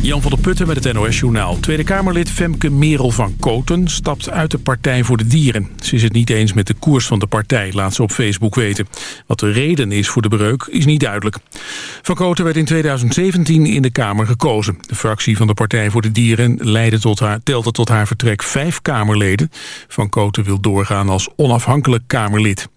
Jan van der Putten met het NOS-journaal. Tweede Kamerlid Femke Merel van Koten stapt uit de Partij voor de Dieren. Ze is het niet eens met de koers van de partij, laat ze op Facebook weten. Wat de reden is voor de breuk is niet duidelijk. Van Koten werd in 2017 in de Kamer gekozen. De fractie van de Partij voor de Dieren leidde tot haar, telde tot haar vertrek vijf Kamerleden. Van Koten wil doorgaan als onafhankelijk Kamerlid.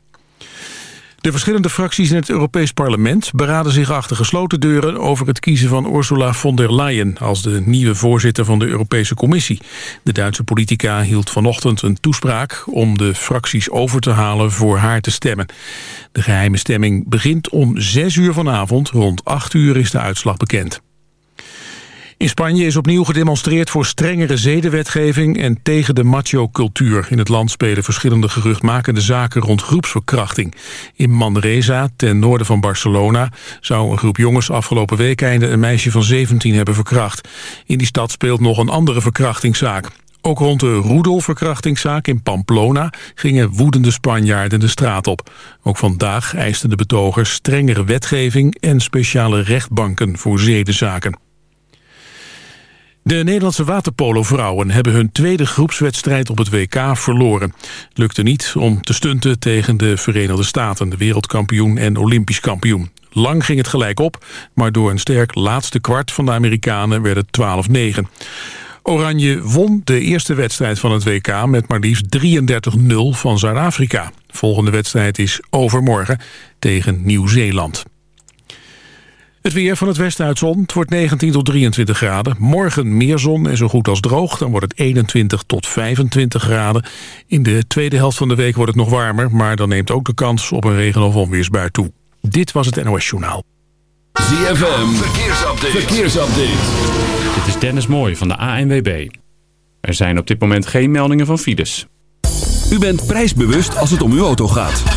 De verschillende fracties in het Europees Parlement beraden zich achter gesloten deuren over het kiezen van Ursula von der Leyen als de nieuwe voorzitter van de Europese Commissie. De Duitse politica hield vanochtend een toespraak om de fracties over te halen voor haar te stemmen. De geheime stemming begint om 6 uur vanavond, rond 8 uur is de uitslag bekend. In Spanje is opnieuw gedemonstreerd voor strengere zedenwetgeving en tegen de macho-cultuur. In het land spelen verschillende geruchtmakende zaken rond groepsverkrachting. In Manresa, ten noorden van Barcelona, zou een groep jongens afgelopen week einde een meisje van 17 hebben verkracht. In die stad speelt nog een andere verkrachtingszaak. Ook rond de roedelverkrachtingszaak in Pamplona gingen woedende Spanjaarden de straat op. Ook vandaag eisten de betogers strengere wetgeving en speciale rechtbanken voor zedenzaken. De Nederlandse waterpolo-vrouwen hebben hun tweede groepswedstrijd op het WK verloren. Het lukte niet om te stunten tegen de Verenigde Staten, de wereldkampioen en olympisch kampioen. Lang ging het gelijk op, maar door een sterk laatste kwart van de Amerikanen werd het 12-9. Oranje won de eerste wedstrijd van het WK met maar liefst 33-0 van Zuid-Afrika. Volgende wedstrijd is overmorgen tegen Nieuw-Zeeland. Het weer van het westen uit zon. Het wordt 19 tot 23 graden. Morgen meer zon en zo goed als droog. Dan wordt het 21 tot 25 graden. In de tweede helft van de week wordt het nog warmer... maar dan neemt ook de kans op een regen- of onweersbui toe. Dit was het NOS Journaal. ZFM, verkeersupdate. verkeersupdate. Dit is Dennis Mooij van de ANWB. Er zijn op dit moment geen meldingen van files. U bent prijsbewust als het om uw auto gaat.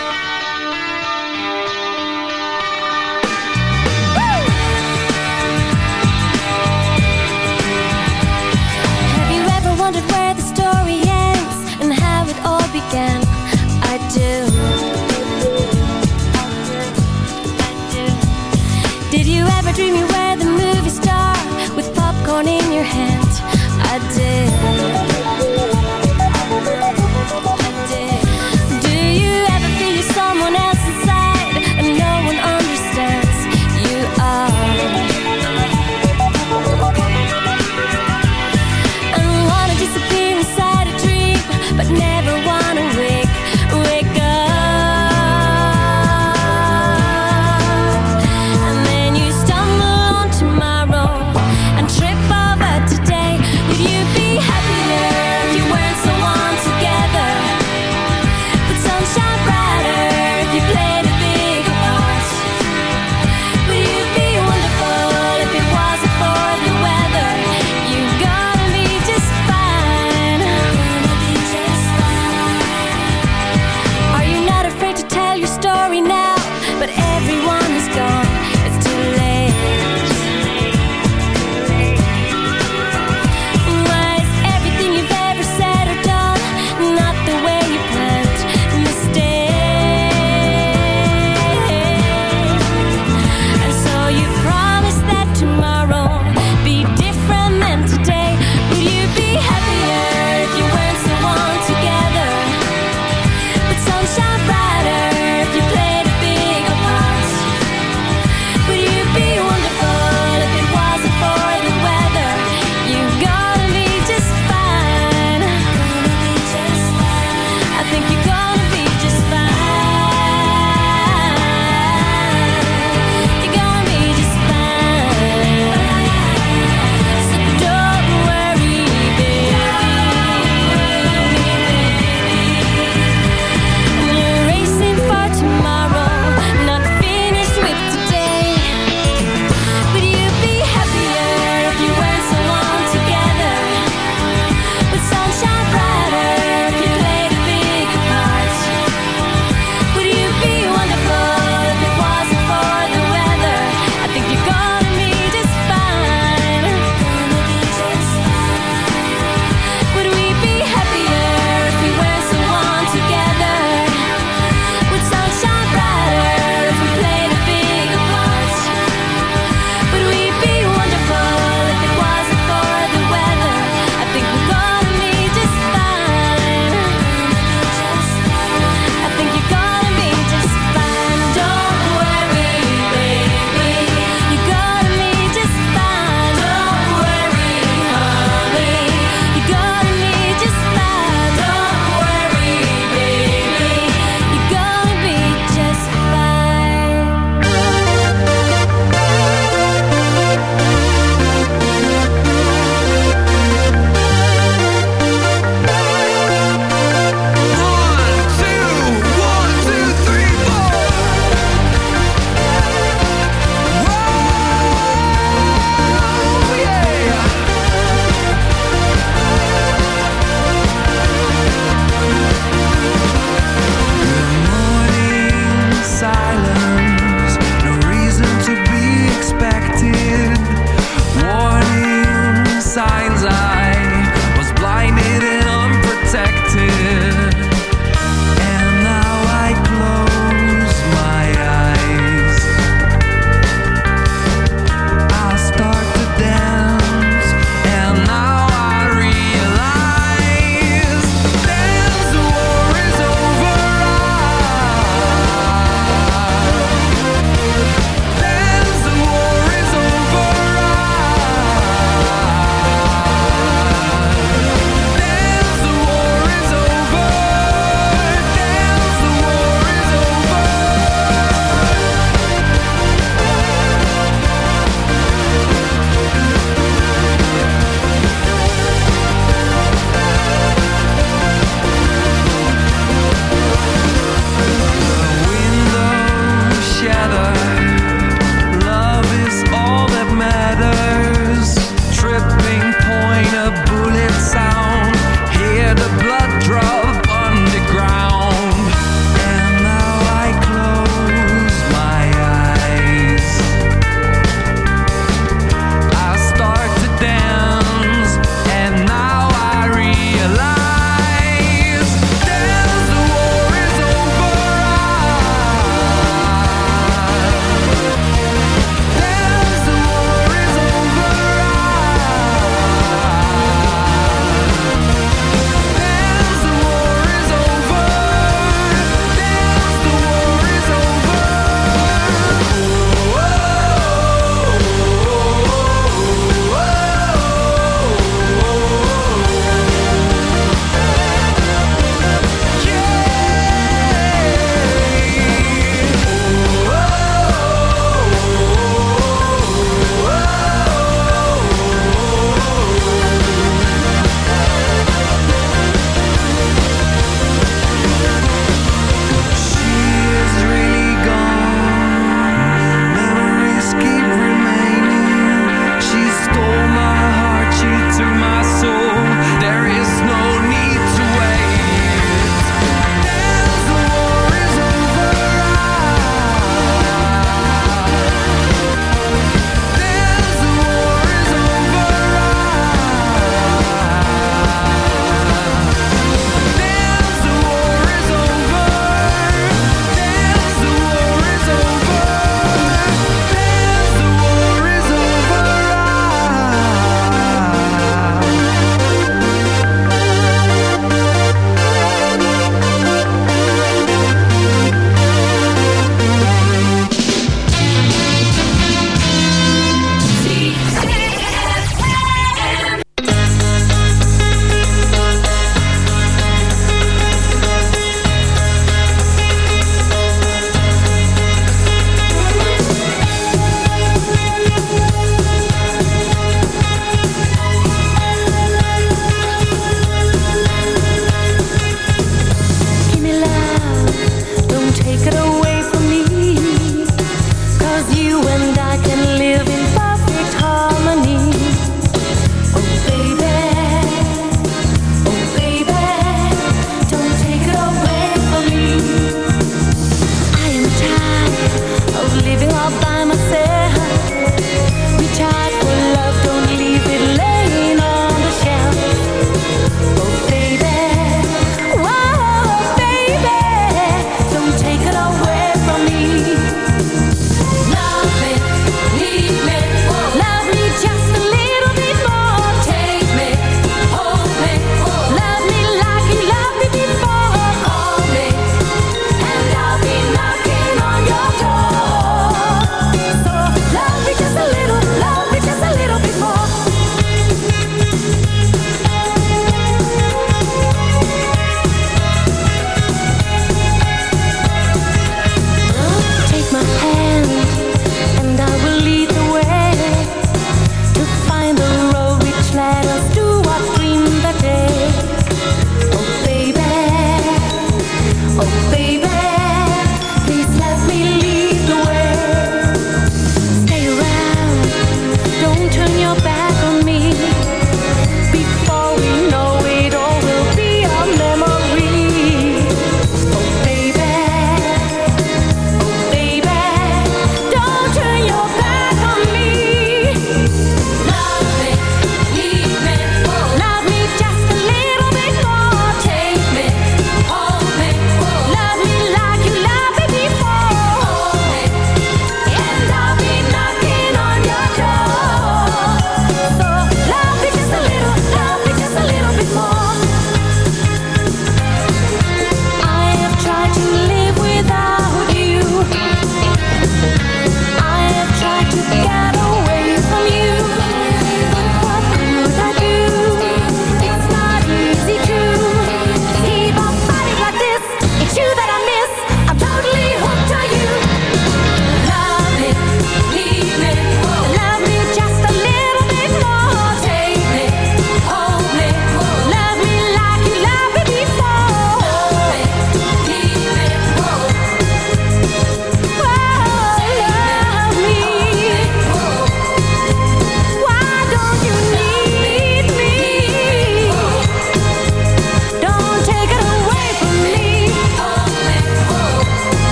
Dream you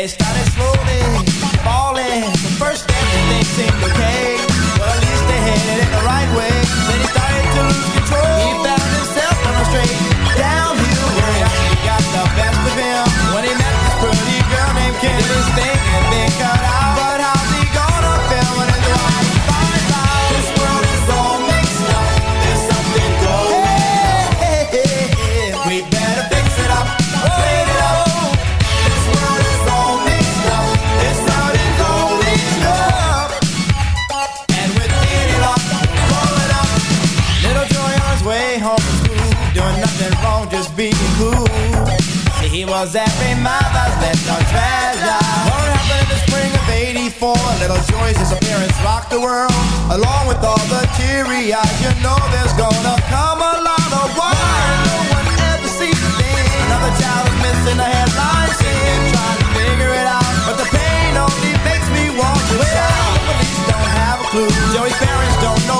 They started Cause every mother's left no treasure. What happened in the spring of 84 Little Joyce's appearance rocked the world. Along with all the teary eyes You know there's gonna come a lot of war. No one ever sees a thing Another child is missing a headline scene Trying to figure it out But the pain only makes me want to shout. Police don't have a clue. Joey's parents don't know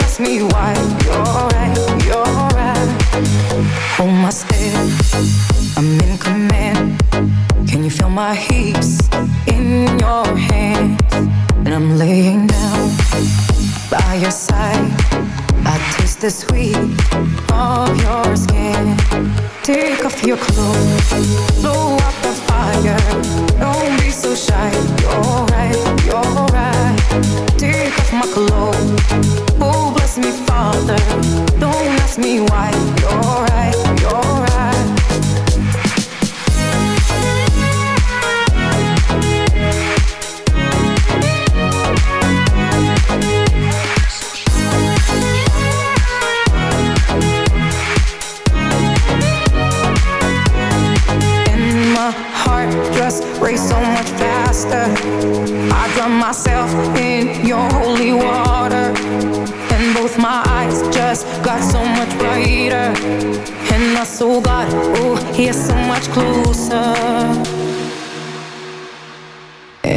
me why. You're right, you're right. Hold my step. I'm in command. Can you feel my hips in your hands? And I'm laying down by your side. I taste the sweet of your skin. Take off your clothes, blow up Don't ask me why.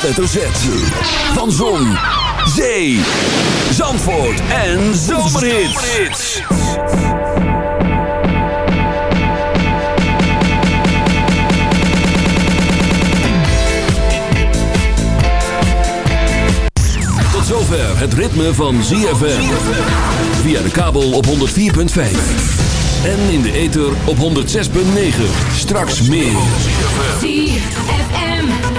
Hoofdletter Z. Van Zon, Zee, Zandvoort en Zomerhits. Tot zover het ritme van ZFM. Via de kabel op 104.5. En in de ether op 106.9. Straks meer.